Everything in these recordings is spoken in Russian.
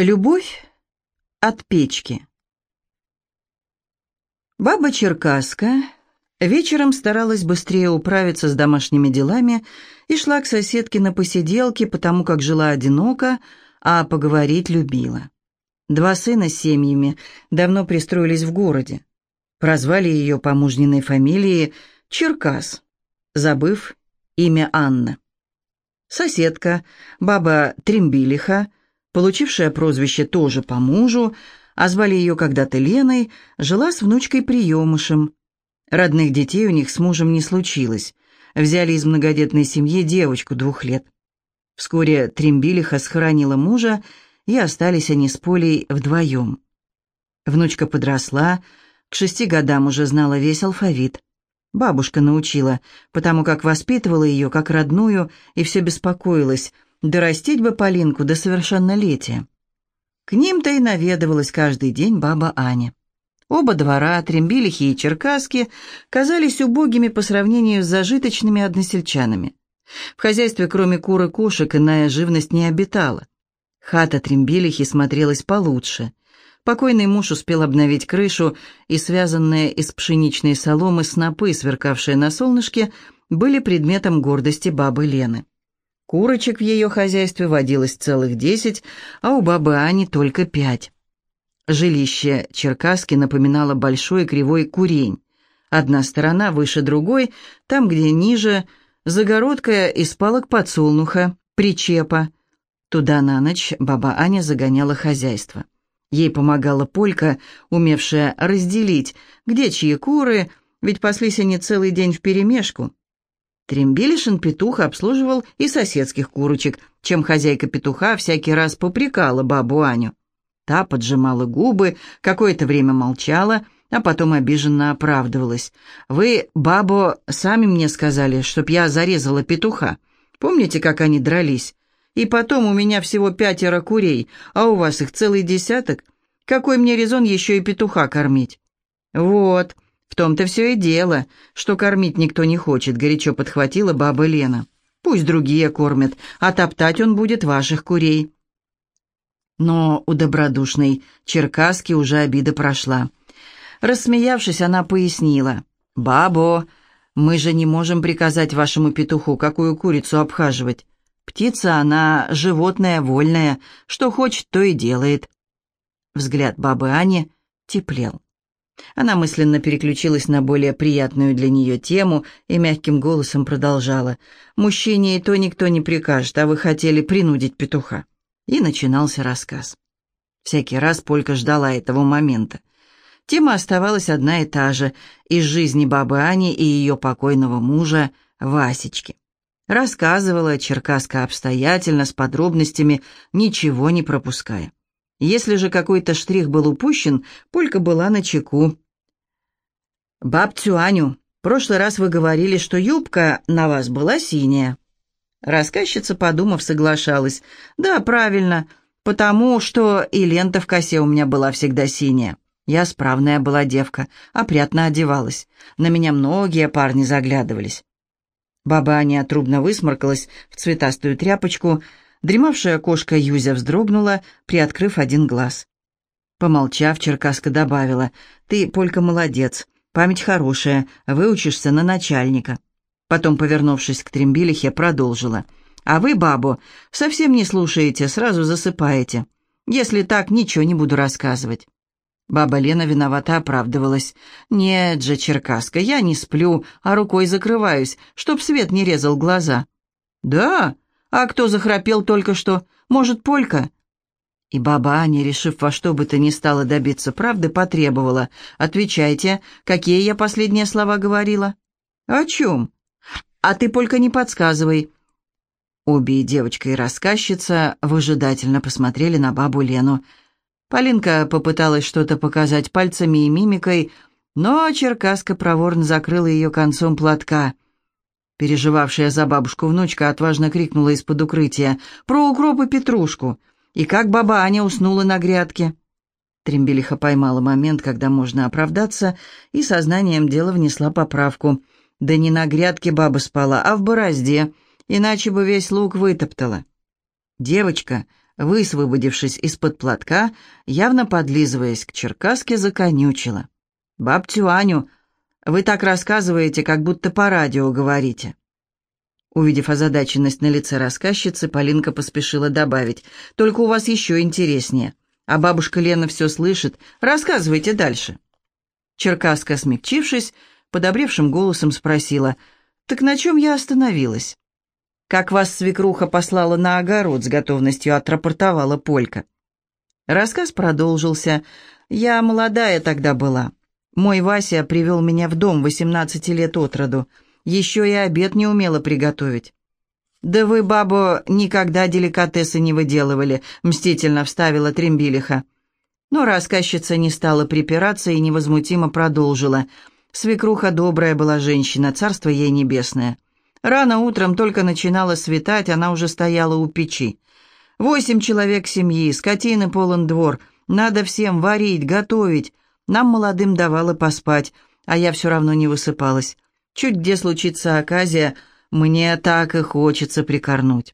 Любовь от печки. Баба Черкаска вечером старалась быстрее управиться с домашними делами и шла к соседке на посиделки, потому как жила одиноко, а поговорить любила. Два сына с семьями давно пристроились в городе. Прозвали ее по мужниной фамилии Черкас, забыв имя Анна. Соседка, баба Трембилиха, получившая прозвище тоже по мужу, а звали ее когда-то Леной, жила с внучкой приемышем. Родных детей у них с мужем не случилось. Взяли из многодетной семьи девочку двух лет. Вскоре Трембилиха схоронила мужа, и остались они с Полей вдвоем. Внучка подросла, к шести годам уже знала весь алфавит. Бабушка научила, потому как воспитывала ее как родную и все беспокоилась – Дорастить бы Полинку до совершеннолетия. К ним-то и наведывалась каждый день баба Аня. Оба двора, Трембилихи и Черкаски, казались убогими по сравнению с зажиточными односельчанами. В хозяйстве, кроме кур и кошек, иная живность не обитала. Хата Трембилихи смотрелась получше. Покойный муж успел обновить крышу, и связанные из пшеничной соломы снопы, сверкавшие на солнышке, были предметом гордости бабы Лены. Курочек в ее хозяйстве водилось целых десять, а у бабы Ани только пять. Жилище Черкаски напоминало большой кривой курень. Одна сторона выше другой, там, где ниже, загородка из палок подсолнуха, причепа. Туда на ночь баба Аня загоняла хозяйство. Ей помогала Полька, умевшая разделить, где чьи куры, ведь паслись они целый день вперемешку. Трембелишин петух обслуживал и соседских курочек, чем хозяйка петуха всякий раз попрекала бабу Аню. Та поджимала губы, какое-то время молчала, а потом обиженно оправдывалась. «Вы, бабо, сами мне сказали, чтоб я зарезала петуха. Помните, как они дрались? И потом у меня всего пятеро курей, а у вас их целый десяток. Какой мне резон еще и петуха кормить?» «Вот», «В том-то все и дело, что кормить никто не хочет», — горячо подхватила баба Лена. «Пусть другие кормят, а топтать он будет ваших курей». Но у добродушной Черкаски уже обида прошла. Рассмеявшись, она пояснила. «Бабо, мы же не можем приказать вашему петуху, какую курицу обхаживать. Птица, она животное вольное, что хочет, то и делает». Взгляд бабы Ани теплел. Она мысленно переключилась на более приятную для нее тему и мягким голосом продолжала. «Мужчине и то никто не прикажет, а вы хотели принудить петуха». И начинался рассказ. Всякий раз Полька ждала этого момента. Тема оставалась одна и та же – из жизни бабы Ани и ее покойного мужа Васечки. Рассказывала Черкаска обстоятельно, с подробностями, ничего не пропуская. Если же какой-то штрих был упущен, Полька была на чеку. «Бабцю Аню, в прошлый раз вы говорили, что юбка на вас была синяя». Рассказчица, подумав, соглашалась. «Да, правильно, потому что и лента в косе у меня была всегда синяя. Я справная была девка, опрятно одевалась. На меня многие парни заглядывались». Баба Аня трубно высморкалась в цветастую тряпочку, Дремавшая кошка Юзя вздрогнула, приоткрыв один глаз. Помолчав, Черкаска добавила, «Ты, Полька, молодец, память хорошая, выучишься на начальника». Потом, повернувшись к Трембилихе, продолжила, «А вы, бабу, совсем не слушаете, сразу засыпаете. Если так, ничего не буду рассказывать». Баба Лена виновата оправдывалась. «Нет же, Черкаска, я не сплю, а рукой закрываюсь, чтоб свет не резал глаза». «Да? «А кто захрапел только что? Может, Полька?» И баба Аня, решив во что бы то ни стало добиться правды, потребовала. «Отвечайте, какие я последние слова говорила?» «О чем?» «А ты, Полька, не подсказывай». Обе девочка и рассказчица выжидательно посмотрели на бабу Лену. Полинка попыталась что-то показать пальцами и мимикой, но черкаска проворно закрыла ее концом платка — Переживавшая за бабушку внучка отважно крикнула из-под укрытия «Про укроп и петрушку!» И как баба Аня уснула на грядке. Трембелиха поймала момент, когда можно оправдаться, и сознанием дела внесла поправку. Да не на грядке баба спала, а в борозде, иначе бы весь лук вытоптала. Девочка, Высвободившись из-под платка, явно подлизываясь к черкаске, законючила. «Бабтю Аню, вы так рассказываете, как будто по радио говорите». Увидев озадаченность на лице рассказчицы, Полинка поспешила добавить. «Только у вас еще интереснее. А бабушка Лена все слышит. Рассказывайте дальше». Черкаска, смягчившись, подобревшим голосом спросила. «Так на чем я остановилась?» «Как вас свекруха послала на огород», — с готовностью отрапортовала Полька. Рассказ продолжился. «Я молодая тогда была. Мой Вася привел меня в дом 18 лет от роду. Еще и обед не умела приготовить». «Да вы, бабу, никогда деликатесы не выделывали», — мстительно вставила Трембилиха. Но рассказчица не стала припираться и невозмутимо продолжила. Свекруха добрая была женщина, царство ей небесное. Рано утром только начинало светать, она уже стояла у печи. Восемь человек семьи, скотины полон двор. Надо всем варить, готовить. Нам, молодым, давала поспать, а я все равно не высыпалась. Чуть где случится оказия, мне так и хочется прикорнуть.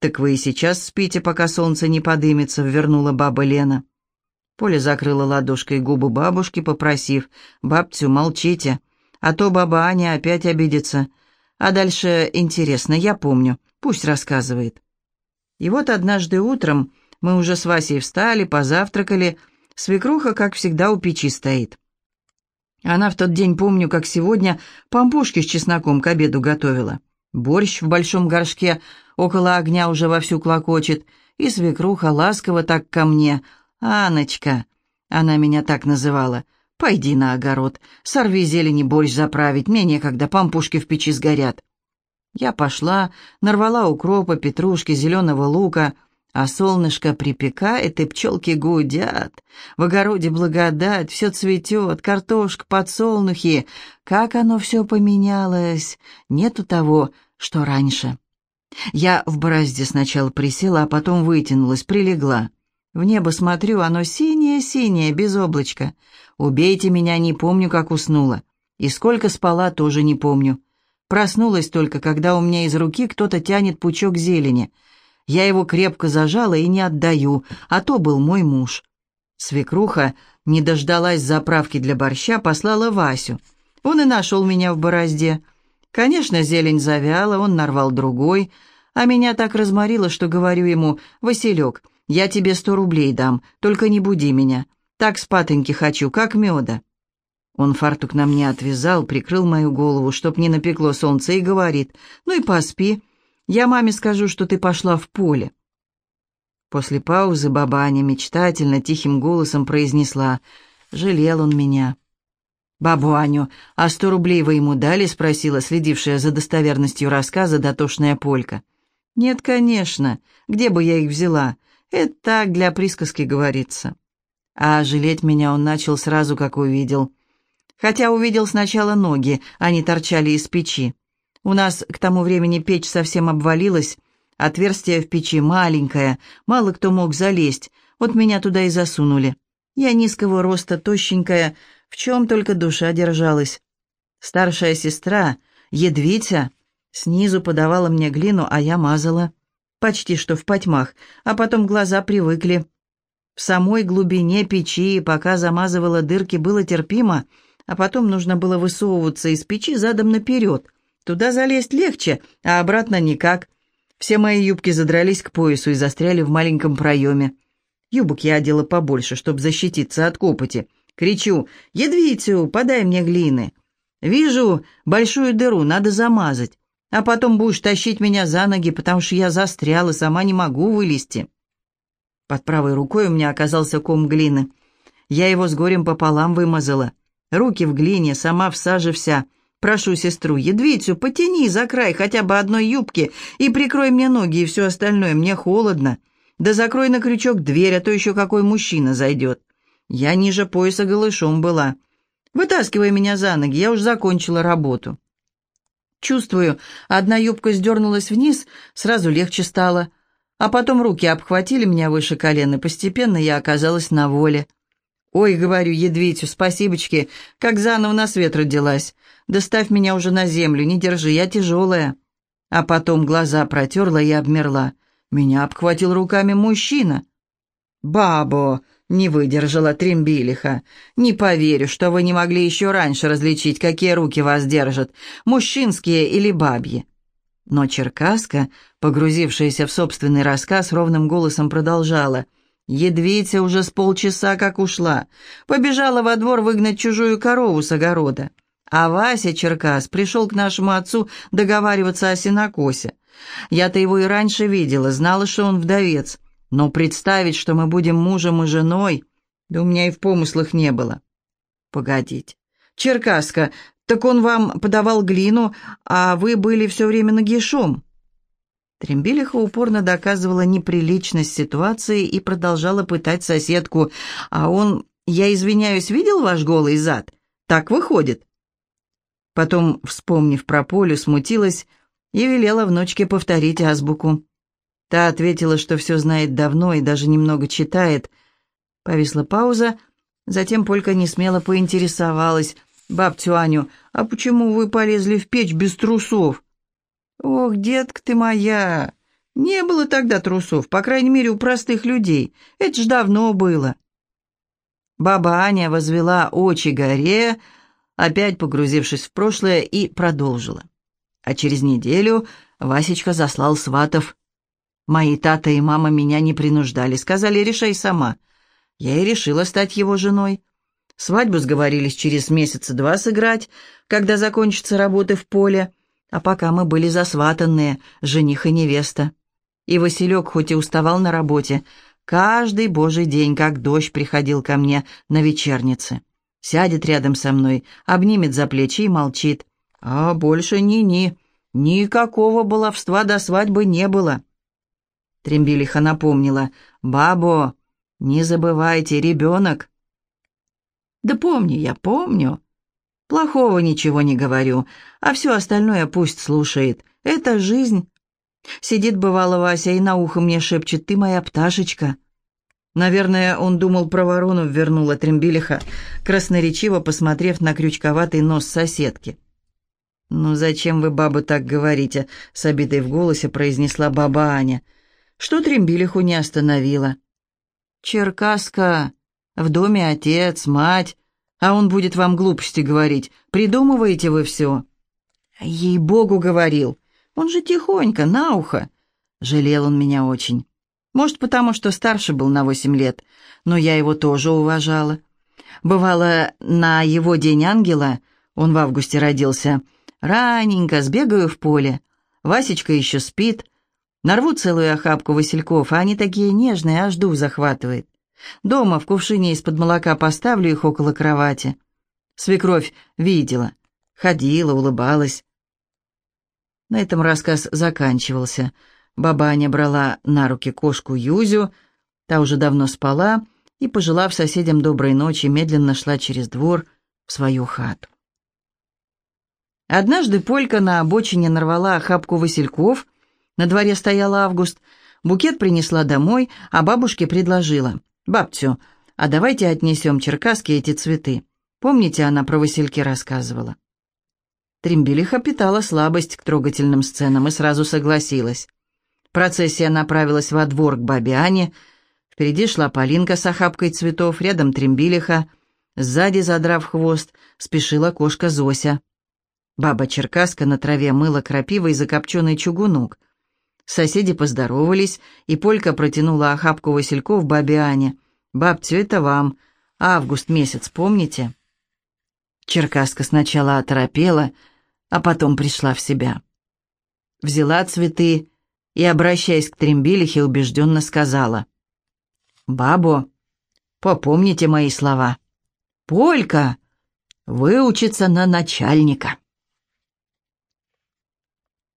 «Так вы и сейчас спите, пока солнце не подымется», — вернула баба Лена. Поля закрыла ладошкой губы бабушки, попросив, «Бабцю, молчите, а то баба Аня опять обидится». А дальше интересно, я помню. Пусть рассказывает. И вот однажды утром мы уже с Васей встали, позавтракали. Свекруха, как всегда, у печи стоит. Она в тот день, помню, как сегодня, пампушки с чесноком к обеду готовила. Борщ в большом горшке около огня уже вовсю клокочет, и свекруха ласково так ко мне. «Аночка!» Она меня так называла. Пойди на огород, сорви зелени борщ заправить, мне некогда, пампушки в печи сгорят. Я пошла, нарвала укропа, петрушки, зеленого лука, а солнышко припекает, и пчелки гудят. В огороде благодать, все цветет, картошка, подсолнухи. Как оно все поменялось! Нету того, что раньше. Я в борозде сначала присела, а потом вытянулась, прилегла. В небо смотрю, оно синее-синее, без облачка. Убейте меня, не помню, как уснула. И сколько спала, тоже не помню. Проснулась только, когда у меня из руки кто-то тянет пучок зелени. Я его крепко зажала и не отдаю, а то был мой муж. Свекруха не дождалась заправки для борща, послала Васю. Он и нашел меня в борозде. Конечно, зелень завяла, он нарвал другой, а меня так разморило, что говорю ему, «Василек, я тебе сто рублей дам, только не буди меня. Так спатоньки хочу, как меда». Он фартук на мне отвязал, прикрыл мою голову, чтоб не напекло солнце, и говорит, «Ну и поспи. Я маме скажу, что ты пошла в поле». После паузы баба Аня мечтательно, тихим голосом произнесла, «Жалел он меня». «Бабу Аню, а сто рублей вы ему дали?» — спросила следившая за достоверностью рассказа дотошная полька. «Нет, конечно. Где бы я их взяла? Это так, для присказки говорится. А жалеть меня он начал сразу, как увидел. Хотя увидел сначала ноги, они торчали из печи. У нас к тому времени печь совсем обвалилась, отверстие в печи маленькое, мало кто мог залезть, вот меня туда и засунули. Я низкого роста, тощенькая, в чем только душа держалась. Старшая сестра, Едвитя, снизу подавала мне глину, а я мазала почти что в потьмах, а потом глаза привыкли. В самой глубине печи, пока замазывала дырки, было терпимо, а потом нужно было высовываться из печи задом наперед. Туда залезть легче, а обратно никак. Все мои юбки задрались к поясу и застряли в маленьком проеме. Юбок я одела побольше, чтобы защититься от копоти. Кричу «Едвитю, подай мне глины!» Вижу большую дыру, надо замазать а потом будешь тащить меня за ноги, потому что я застряла, сама не могу вылезти». Под правой рукой у меня оказался ком глины. Я его с горем пополам вымазала. Руки в глине, сама в саже вся. Прошу сестру, Едвицу, потяни за край хотя бы одной юбки и прикрой мне ноги и все остальное, мне холодно. Да закрой на крючок дверь, а то еще какой мужчина зайдет. Я ниже пояса голышом была. Вытаскивай меня за ноги, я уж закончила работу. Чувствую, одна юбка сдернулась вниз, сразу легче стало. А потом руки обхватили меня выше колен, и постепенно я оказалась на воле. «Ой, — говорю, Едвитю, спасибочки, как заново на свет родилась. Доставь меня уже на землю, не держи, я тяжелая». А потом глаза протерла и обмерла. Меня обхватил руками мужчина. «Бабо!» — не выдержала Трембилиха. «Не поверю, что вы не могли еще раньше различить, какие руки вас держат, мужчинские или бабьи». Но Черкаска, погрузившаяся в собственный рассказ, ровным голосом продолжала. «Едвица уже с полчаса как ушла. Побежала во двор выгнать чужую корову с огорода. А Вася Черкас пришел к нашему отцу договариваться о сенокосе. Я-то его и раньше видела, знала, что он вдовец. Но представить, что мы будем мужем и женой, да у меня и в помыслах не было. Погодите. Черкаска, так он вам подавал глину, а вы были все время нагишом. Трембилиха упорно доказывала неприличность ситуации и продолжала пытать соседку. «А он, я извиняюсь, видел ваш голый зад? Так выходит?» Потом, вспомнив про Полю, смутилась и велела внучке повторить азбуку. Та ответила, что все знает давно и даже немного читает. Повисла пауза, затем Полька несмело поинтересовалась. «Бабтю Аню, а почему вы полезли в печь без трусов?» «Ох, детка ты моя! Не было тогда трусов, по крайней мере, у простых людей. Это ж давно было». Баба Аня возвела очи горе, опять погрузившись в прошлое, и продолжила. А через неделю Васечка заслал сватов. Мои тата и мама меня не принуждали, сказали, решай сама. Я и решила стать его женой. Свадьбу сговорились через месяца два сыграть, когда закончатся работы в поле, а пока мы были засватанные, жених и невеста. И Василек хоть и уставал на работе, каждый божий день, как дождь, приходил ко мне на вечернице сядет рядом со мной, обнимет за плечи и молчит. А больше ни-ни, никакого баловства до свадьбы не было. Трембилиха напомнила. «Бабо, не забывайте, ребенок». «Да помню я, помню. Плохого ничего не говорю, а все остальное пусть слушает. Это жизнь». Сидит, бывало, Вася, и на ухо мне шепчет, «Ты моя пташечка». Наверное, он думал про ворону, вернула Трембилиха, красноречиво посмотрев на крючковатый нос соседки. «Ну зачем вы, баба, так говорите?» — с обидой в голосе произнесла баба Аня. «Что Трембилиху не остановила?» «Черкаска, в доме отец, мать, а он будет вам глупости говорить. Придумываете вы все?» «Ей-богу, говорил. Он же тихонько, на ухо». Жалел он меня очень. Может, потому что старше был на восемь лет, но я его тоже уважала. Бывало, на его день ангела, он в августе родился, раненько сбегаю в поле. Васечка еще спит. Нарву целую охапку васильков, а они такие нежные, аж дух захватывает. Дома в кувшине из-под молока поставлю их около кровати. Свекровь видела, ходила, улыбалась. На этом рассказ заканчивался — Бабаня брала на руки кошку Юзю, та уже давно спала, и, пожелав соседям доброй ночи, медленно шла через двор в свою хату. Однажды Полька на обочине нарвала охапку васильков, на дворе стоял август, букет принесла домой, а бабушке предложила, «Бабтю, а давайте отнесем черкаске эти цветы. Помните, она про васильки рассказывала?» Трембелиха питала слабость к трогательным сценам и сразу согласилась. Процессия направилась во двор к бабе Ане. Впереди шла Полинка с охапкой цветов, рядом Трембилиха. Сзади, задрав хвост, спешила кошка Зося. Баба Черкаска на траве мыла крапивой закопченный чугунок. Соседи поздоровались, и Полька протянула охапку васильков бабе Ане. «Бабтю, это вам. Август месяц, помните?» Черкаска сначала оторопела, а потом пришла в себя. Взяла цветы и, обращаясь к Трембилихе, убежденно сказала. «Бабо, попомните мои слова. Полька выучится на начальника».